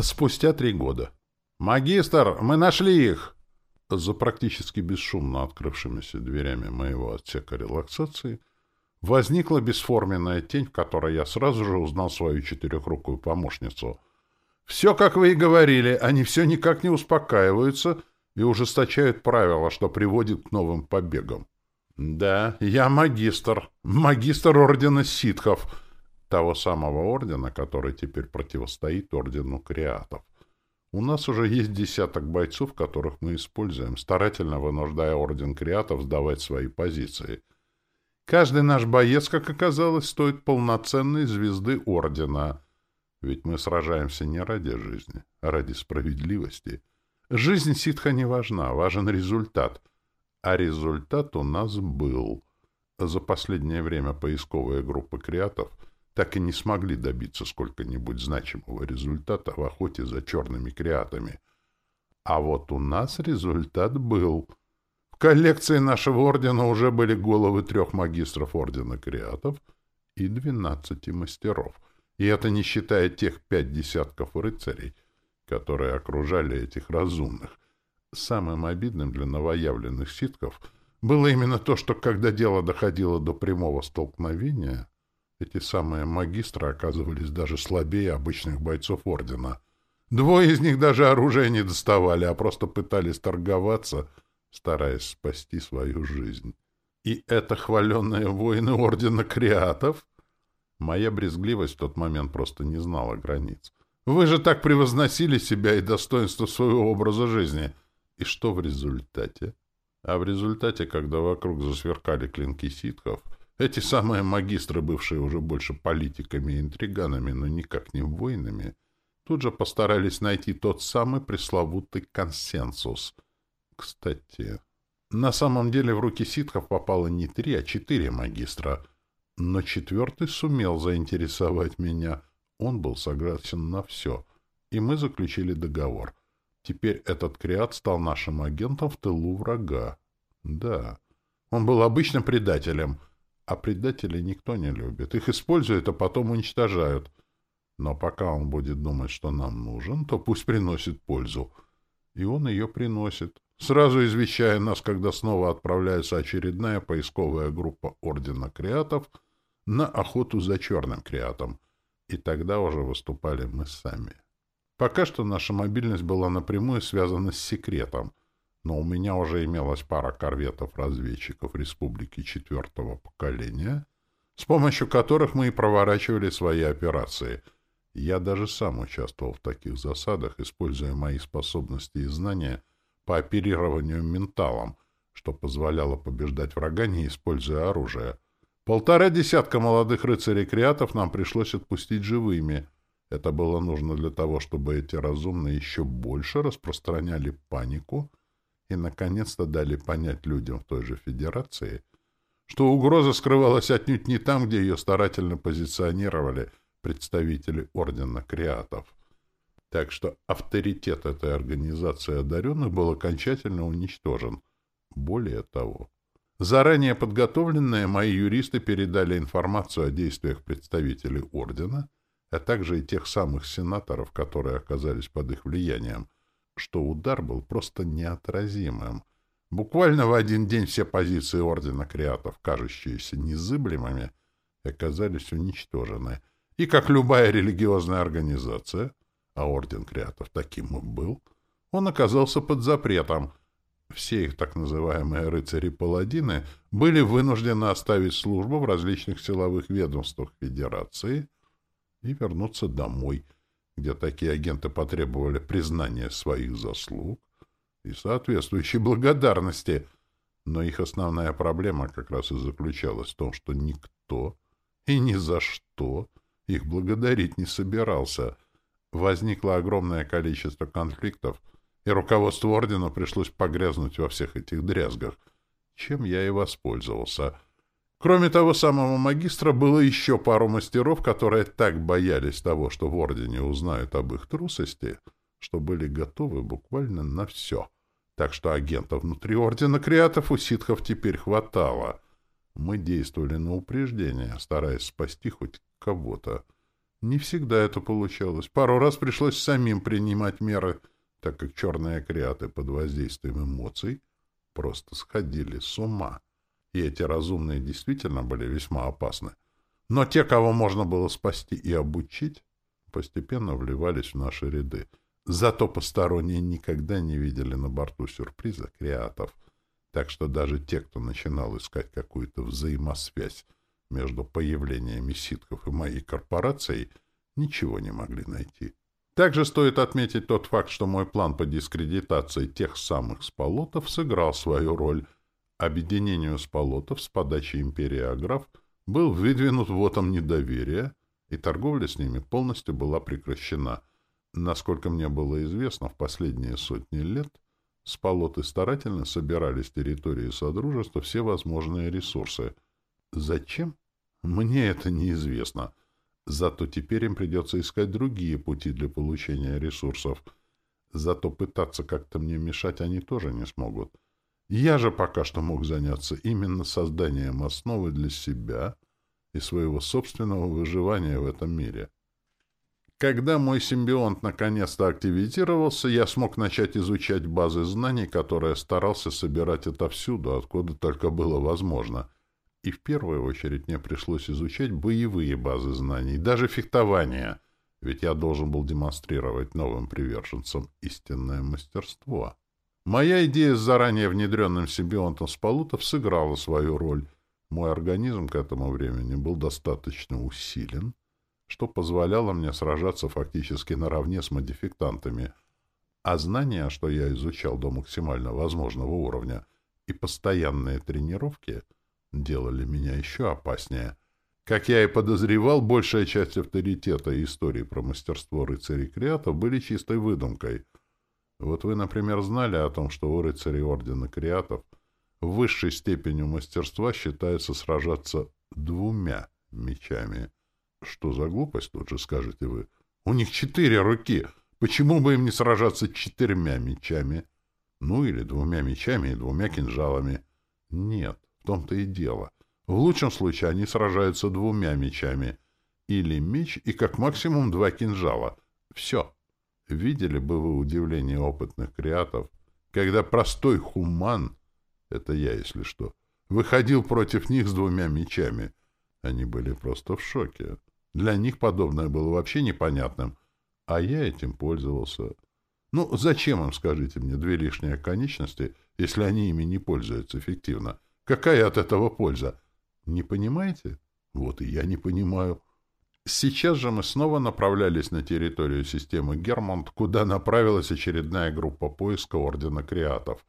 Спустя три года. «Магистр, мы нашли их!» За практически бесшумно открывшимися дверями моего отсека релаксации возникла бесформенная тень, в которой я сразу же узнал свою четырехрукую помощницу. «Все, как вы и говорили, они все никак не успокаиваются и ужесточают правила, что приводит к новым побегам». «Да, я магистр, магистр ордена ситхов», того самого ордена, который теперь противостоит ордену креатов. У нас уже есть десяток бойцов, которых мы используем, старательно вынуждая орден креатов сдавать свои позиции. Каждый наш боец, как оказалось, стоит полноценной звезды ордена. Ведь мы сражаемся не ради жизни, а ради справедливости. Жизнь ситха не важна, важен результат. А результат у нас был. За последнее время поисковые группы креатов — так и не смогли добиться сколько-нибудь значимого результата в охоте за черными креатами. А вот у нас результат был. В коллекции нашего ордена уже были головы трех магистров ордена креатов и двенадцати мастеров. И это не считая тех пять десятков рыцарей, которые окружали этих разумных. Самым обидным для новоявленных ситков было именно то, что когда дело доходило до прямого столкновения — эти самые магистры оказывались даже слабее обычных бойцов Ордена. Двое из них даже оружие не доставали, а просто пытались торговаться, стараясь спасти свою жизнь. И это хваленные воины Ордена Креатов? Моя брезгливость в тот момент просто не знала границ. Вы же так превозносили себя и достоинство своего образа жизни. И что в результате? А в результате, когда вокруг засверкали клинки ситхов, эти самые магистры, бывшие уже больше политиками и интриганами, но никак не воинами, тут же постарались найти тот самый пресловутый консенсус. Кстати, на самом деле в руки ситхов попало не три, а четыре магистра, но четвертый сумел заинтересовать меня. Он был согласен на все, и мы заключили договор. Теперь этот креат стал нашим агентом в тылу врага. Да, он был обычным предателем — а предателей никто не любит. Их используют, а потом уничтожают. Но пока он будет думать, что нам нужен, то пусть приносит пользу. И он ее приносит. Сразу извещая нас, когда снова отправляется очередная поисковая группа Ордена Креатов на охоту за черным Креатом. И тогда уже выступали мы сами. Пока что наша мобильность была напрямую связана с секретом — но у меня уже имелась пара корветов-разведчиков республики четвертого поколения, с помощью которых мы и проворачивали свои операции. Я даже сам участвовал в таких засадах, используя мои способности и знания по оперированию менталом, что позволяло побеждать врага, не используя оружие. Полтора десятка молодых рыцарей-креатов нам пришлось отпустить живыми. Это было нужно для того, чтобы эти разумные еще больше распространяли панику — и, наконец-то, дали понять людям в той же Федерации, что угроза скрывалась отнюдь не там, где ее старательно позиционировали представители Ордена Креатов. Так что авторитет этой организации одаренных был окончательно уничтожен. Более того, заранее подготовленные мои юристы передали информацию о действиях представителей Ордена, а также и тех самых сенаторов, которые оказались под их влиянием — что удар был просто неотразимым. Буквально в один день все позиции Ордена Креатов, кажущиеся незыблемыми, оказались уничтожены. И как любая религиозная организация, а Орден Креатов таким и был, он оказался под запретом. Все их так называемые рыцари-паладины были вынуждены оставить службу в различных силовых ведомствах Федерации и вернуться домой — где такие агенты потребовали признания своих заслуг и соответствующей благодарности. Но их основная проблема как раз и заключалась в том, что никто и ни за что их благодарить не собирался. Возникло огромное количество конфликтов, и руководству ордена пришлось погрязнуть во всех этих дрязгах, чем я и воспользовался — Кроме того самого магистра было еще пару мастеров, которые так боялись того, что в Ордене узнают об их трусости, что были готовы буквально на все. Так что агентов внутри Ордена Креатов у ситхов теперь хватало. Мы действовали на упреждение, стараясь спасти хоть кого-то. Не всегда это получалось. Пару раз пришлось самим принимать меры, так как черные креаты под воздействием эмоций просто сходили с ума. И эти разумные действительно были весьма опасны. Но те, кого можно было спасти и обучить, постепенно вливались в наши ряды. Зато посторонние никогда не видели на борту сюрприза креатов. Так что даже те, кто начинал искать какую-то взаимосвязь между появлениями ситков и моей корпорацией, ничего не могли найти. Также стоит отметить тот факт, что мой план по дискредитации тех самых сполотов сыграл свою роль. Объединению сполотов с подачи империи Аграф был выдвинут вотом недоверия, и торговля с ними полностью была прекращена. Насколько мне было известно, в последние сотни лет сполоты старательно собирали с территории Содружества все возможные ресурсы. Зачем? Мне это неизвестно. Зато теперь им придется искать другие пути для получения ресурсов. Зато пытаться как-то мне мешать они тоже не смогут. Я же пока что мог заняться именно созданием основы для себя и своего собственного выживания в этом мире. Когда мой симбионт наконец-то активизировался, я смог начать изучать базы знаний, которые старался собирать отовсюду, откуда только было возможно — и в первую очередь мне пришлось изучать боевые базы знаний, даже фехтование, ведь я должен был демонстрировать новым приверженцам истинное мастерство. Моя идея с заранее внедренным симбионтом Спалутов сыграла свою роль. Мой организм к этому времени был достаточно усилен, что позволяло мне сражаться фактически наравне с модификтантами, а знания, что я изучал до максимально возможного уровня, и постоянные тренировки — делали меня еще опаснее. Как я и подозревал, большая часть авторитета и истории про мастерство рыцарей Криатов были чистой выдумкой. Вот вы, например, знали о том, что у рыцарей Ордена Криатов высшей степенью мастерства считается сражаться двумя мечами. Что за глупость, тут же скажете вы? У них четыре руки. Почему бы им не сражаться четырьмя мечами? Ну, или двумя мечами и двумя кинжалами. Нет. В том-то и дело. В лучшем случае они сражаются двумя мечами. Или меч и как максимум два кинжала. Все. Видели бы вы удивление опытных креатов, когда простой хуман, это я, если что, выходил против них с двумя мечами. Они были просто в шоке. Для них подобное было вообще непонятным, а я этим пользовался. Ну, зачем им, скажите мне, две лишние конечности, если они ими не пользуются эффективно? — Какая от этого польза? Не понимаете? Вот и я не понимаю. Сейчас же мы снова направлялись на территорию системы Гермонт, куда направилась очередная группа поиска Ордена Креатов.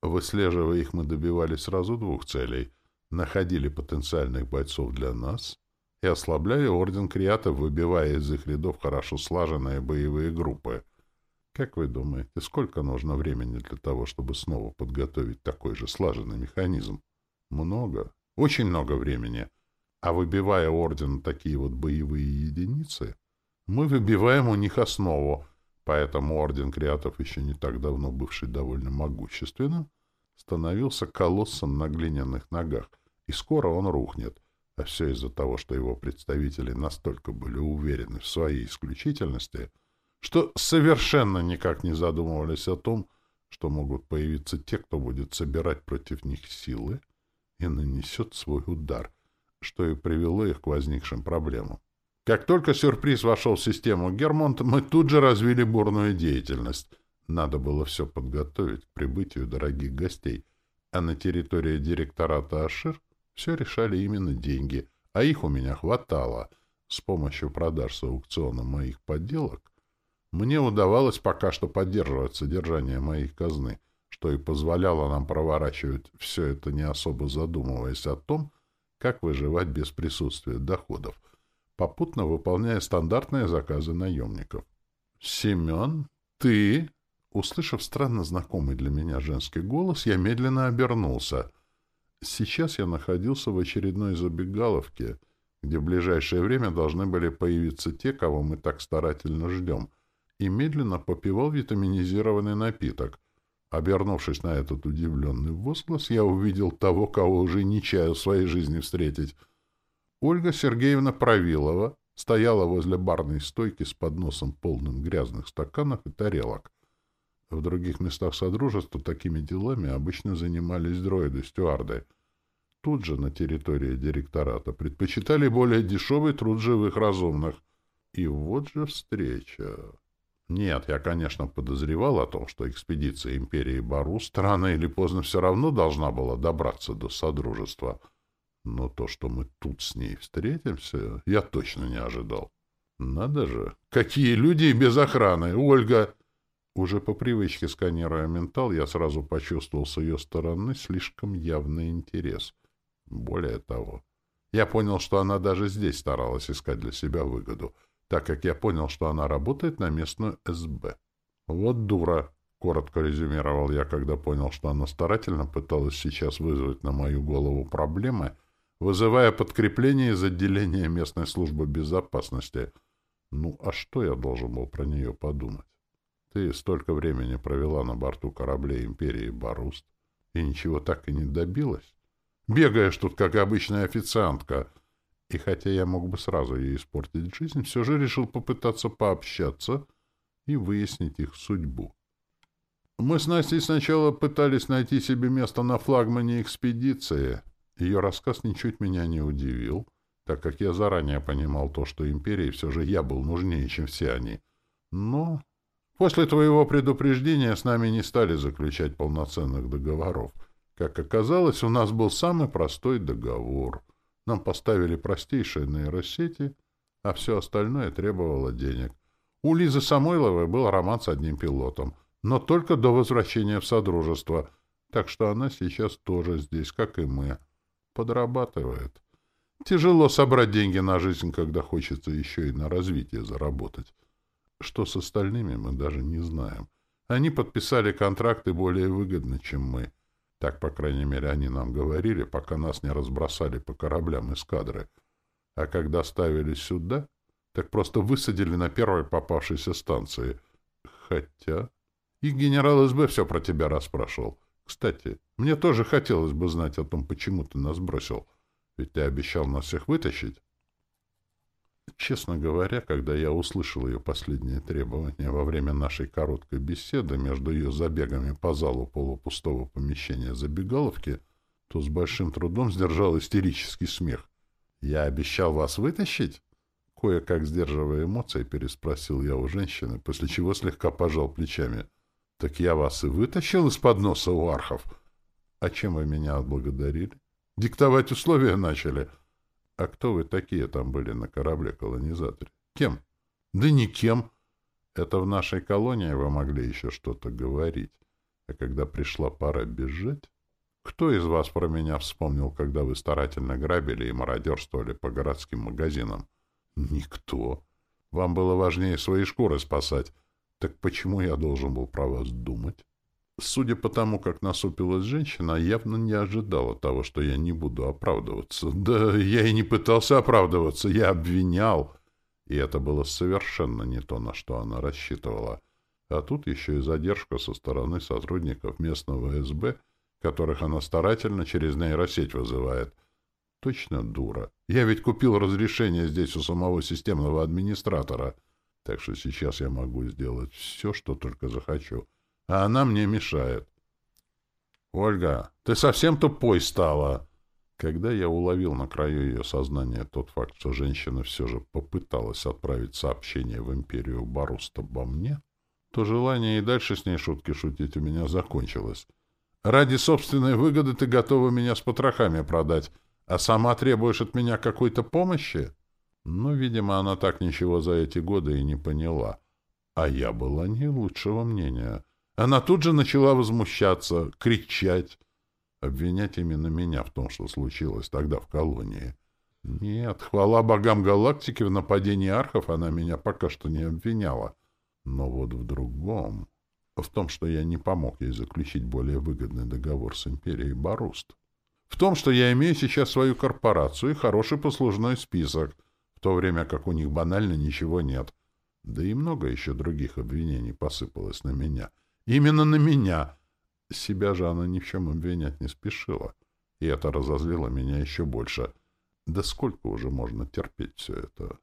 Выслеживая их, мы добивались сразу двух целей. Находили потенциальных бойцов для нас и ослабляли Орден Креатов, выбивая из их рядов хорошо слаженные боевые группы. Как вы думаете, сколько нужно времени для того, чтобы снова подготовить такой же слаженный механизм? Много. Очень много времени. А выбивая орден такие вот боевые единицы, мы выбиваем у них основу, поэтому орден креатов, еще не так давно бывший довольно могущественным, становился колоссом на глиняных ногах, и скоро он рухнет. А все из-за того, что его представители настолько были уверены в своей исключительности — что совершенно никак не задумывались о том, что могут появиться те, кто будет собирать против них силы и нанесет свой удар, что и привело их к возникшим проблемам. Как только сюрприз вошел в систему Гермонт, мы тут же развили бурную деятельность. Надо было все подготовить к прибытию дорогих гостей, а на территории директората Ашир все решали именно деньги, а их у меня хватало. С помощью продаж с аукциона моих подделок мне удавалось пока что поддерживать содержание моей казны, что и позволяло нам проворачивать все это, не особо задумываясь о том, как выживать без присутствия доходов, попутно выполняя стандартные заказы наемников. «Семен, ты...» Услышав странно знакомый для меня женский голос, я медленно обернулся. Сейчас я находился в очередной забегаловке, где в ближайшее время должны были появиться те, кого мы так старательно ждем — и медленно попивал витаминизированный напиток. Обернувшись на этот удивленный возглас, я увидел того, кого уже не чаял в своей жизни встретить. Ольга Сергеевна Правилова стояла возле барной стойки с подносом полным грязных стаканов и тарелок. В других местах Содружества такими делами обычно занимались дроиды-стюарды. Тут же, на территории директората, предпочитали более дешевый труд живых разумных. И вот же встреча. Нет, я, конечно, подозревал о том, что экспедиция империи Барус рано или поздно все равно должна была добраться до Содружества. Но то, что мы тут с ней встретимся, я точно не ожидал. Надо же, какие люди без охраны! Ольга! Уже по привычке сканируя ментал, я сразу почувствовал с ее стороны слишком явный интерес. Более того, я понял, что она даже здесь старалась искать для себя выгоду — так как я понял, что она работает на местную СБ. «Вот дура», — коротко резюмировал я, когда понял, что она старательно пыталась сейчас вызвать на мою голову проблемы, вызывая подкрепление из отделения местной службы безопасности. Ну, а что я должен был про нее подумать? Ты столько времени провела на борту кораблей Империи Баруст и ничего так и не добилась? Бегаешь тут, как обычная официантка — и хотя я мог бы сразу ей испортить жизнь, все же решил попытаться пообщаться и выяснить их судьбу. Мы с Настей сначала пытались найти себе место на флагмане экспедиции. Ее рассказ ничуть меня не удивил, так как я заранее понимал то, что империи все же я был нужнее, чем все они. Но после твоего предупреждения с нами не стали заключать полноценных договоров. Как оказалось, у нас был самый простой договор — нам поставили простейшие нейросети, а все остальное требовало денег. У Лизы Самойловой был роман с одним пилотом, но только до возвращения в Содружество, так что она сейчас тоже здесь, как и мы. Подрабатывает. Тяжело собрать деньги на жизнь, когда хочется еще и на развитие заработать. Что с остальными, мы даже не знаем. Они подписали контракты более выгодно, чем мы. Так, по крайней мере, они нам говорили, пока нас не разбросали по кораблям эскадры. А когда ставили сюда, так просто высадили на первой попавшейся станции. Хотя... И генерал СБ все про тебя расспрашивал. Кстати, мне тоже хотелось бы знать о том, почему ты нас бросил. Ведь ты обещал нас всех вытащить. Честно говоря, когда я услышал ее последние требования во время нашей короткой беседы между ее забегами по залу полупустого помещения забегаловки, то с большим трудом сдержал истерический смех. «Я обещал вас вытащить?» Кое-как сдерживая эмоции, переспросил я у женщины, после чего слегка пожал плечами. «Так я вас и вытащил из-под носа у архов. А чем вы меня отблагодарили? Диктовать условия начали?» А кто вы такие там были на корабле-колонизаторе? Кем? Да никем. Это в нашей колонии вы могли еще что-то говорить. А когда пришла пора бежать... Кто из вас про меня вспомнил, когда вы старательно грабили и мародерствовали по городским магазинам? Никто. Вам было важнее свои шкуры спасать. Так почему я должен был про вас думать? Судя по тому, как насупилась женщина, явно не ожидала того, что я не буду оправдываться. Да я и не пытался оправдываться, я обвинял. И это было совершенно не то, на что она рассчитывала. А тут еще и задержка со стороны сотрудников местного СБ, которых она старательно через нейросеть вызывает. Точно дура. Я ведь купил разрешение здесь у самого системного администратора. Так что сейчас я могу сделать все, что только захочу а она мне мешает. «Ольга, ты совсем тупой стала!» Когда я уловил на краю ее сознания тот факт, что женщина все же попыталась отправить сообщение в империю Баруст обо мне, то желание и дальше с ней шутки шутить у меня закончилось. Ради собственной выгоды ты готова меня с потрохами продать, а сама требуешь от меня какой-то помощи? Ну, видимо, она так ничего за эти годы и не поняла. А я была не лучшего мнения. Она тут же начала возмущаться, кричать, обвинять именно меня в том, что случилось тогда в колонии. Нет, хвала богам галактики, в нападении архов она меня пока что не обвиняла. Но вот в другом... В том, что я не помог ей заключить более выгодный договор с империей Баруст. В том, что я имею сейчас свою корпорацию и хороший послужной список, в то время как у них банально ничего нет. Да и много еще других обвинений посыпалось на меня — Именно на меня. Себя же она ни в чем обвинять не спешила. И это разозлило меня еще больше. Да сколько уже можно терпеть все это?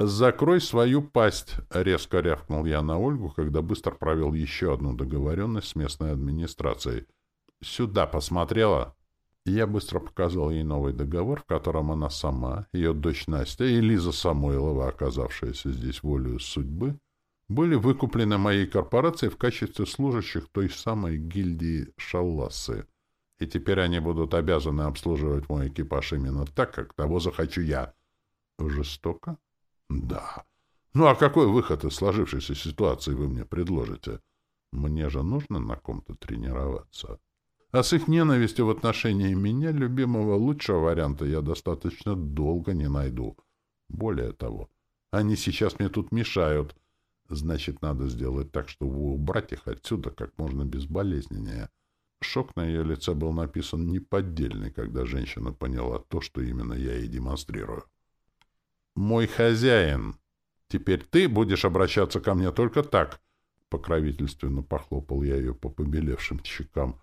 «Закрой свою пасть!» — резко рявкнул я на Ольгу, когда быстро провел еще одну договоренность с местной администрацией. «Сюда посмотрела?» Я быстро показал ей новый договор, в котором она сама, ее дочь Настя и Лиза Самойлова, оказавшаяся здесь волею судьбы, были выкуплены моей корпорацией в качестве служащих той самой гильдии Шалласы. И теперь они будут обязаны обслуживать мой экипаж именно так, как того захочу я. Жестоко? Да. Ну а какой выход из сложившейся ситуации вы мне предложите? Мне же нужно на ком-то тренироваться. А с их ненавистью в отношении меня, любимого лучшего варианта, я достаточно долго не найду. Более того, они сейчас мне тут мешают. Значит, надо сделать так, чтобы убрать их отсюда как можно безболезненнее. Шок на ее лице был написан неподдельный, когда женщина поняла то, что именно я ей демонстрирую. «Мой хозяин! Теперь ты будешь обращаться ко мне только так!» Покровительственно похлопал я ее по побелевшим щекам.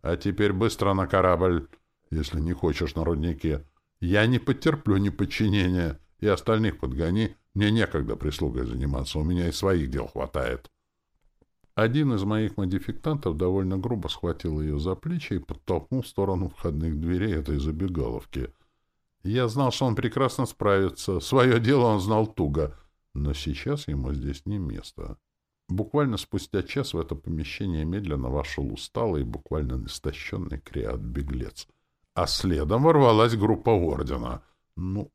«А теперь быстро на корабль, если не хочешь на рудники. Я не потерплю неподчинения, и остальных подгони. Мне некогда прислугой заниматься, у меня и своих дел хватает». Один из моих модификтантов довольно грубо схватил ее за плечи и подтолкнул в сторону входных дверей этой забегаловки — я знал, что он прекрасно справится. Свое дело он знал туго. Но сейчас ему здесь не место. Буквально спустя час в это помещение медленно вошел усталый и буквально истощенный креат-беглец. А следом ворвалась группа ордена. Ну,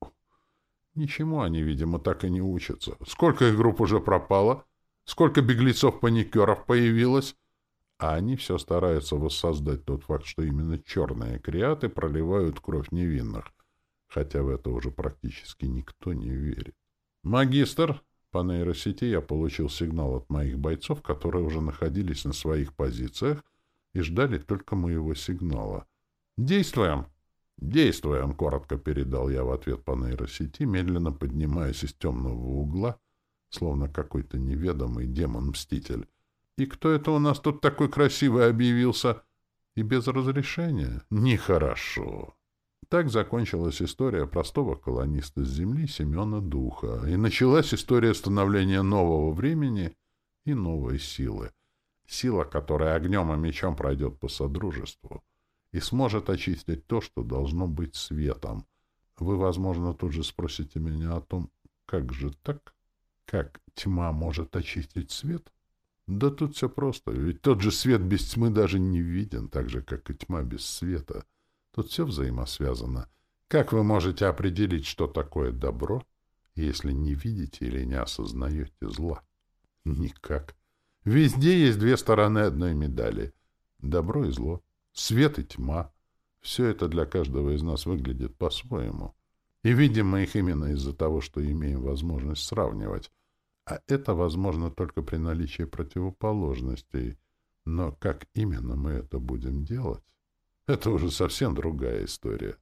ничему они, видимо, так и не учатся. Сколько их групп уже пропало? Сколько беглецов-паникеров появилось? А они все стараются воссоздать тот факт, что именно черные креаты проливают кровь невинных хотя в это уже практически никто не верит. «Магистр!» По нейросети я получил сигнал от моих бойцов, которые уже находились на своих позициях и ждали только моего сигнала. «Действуем!» «Действуем!» — коротко передал я в ответ по нейросети, медленно поднимаясь из темного угла, словно какой-то неведомый демон-мститель. «И кто это у нас тут такой красивый объявился?» «И без разрешения?» «Нехорошо!» Так закончилась история простого колониста с Земли Семена Духа, и началась история становления нового времени и новой силы. Сила, которая огнем и мечом пройдет по содружеству и сможет очистить то, что должно быть светом. Вы, возможно, тут же спросите меня о том, как же так? Как тьма может очистить свет? Да тут все просто, ведь тот же свет без тьмы даже не виден, так же, как и тьма без света — Тут все взаимосвязано. Как вы можете определить, что такое добро, если не видите или не осознаете зла? Никак. Везде есть две стороны одной медали. Добро и зло. Свет и тьма. Все это для каждого из нас выглядит по-своему. И видим мы их именно из-за того, что имеем возможность сравнивать. А это возможно только при наличии противоположностей. Но как именно мы это будем делать? Это уже совсем другая история.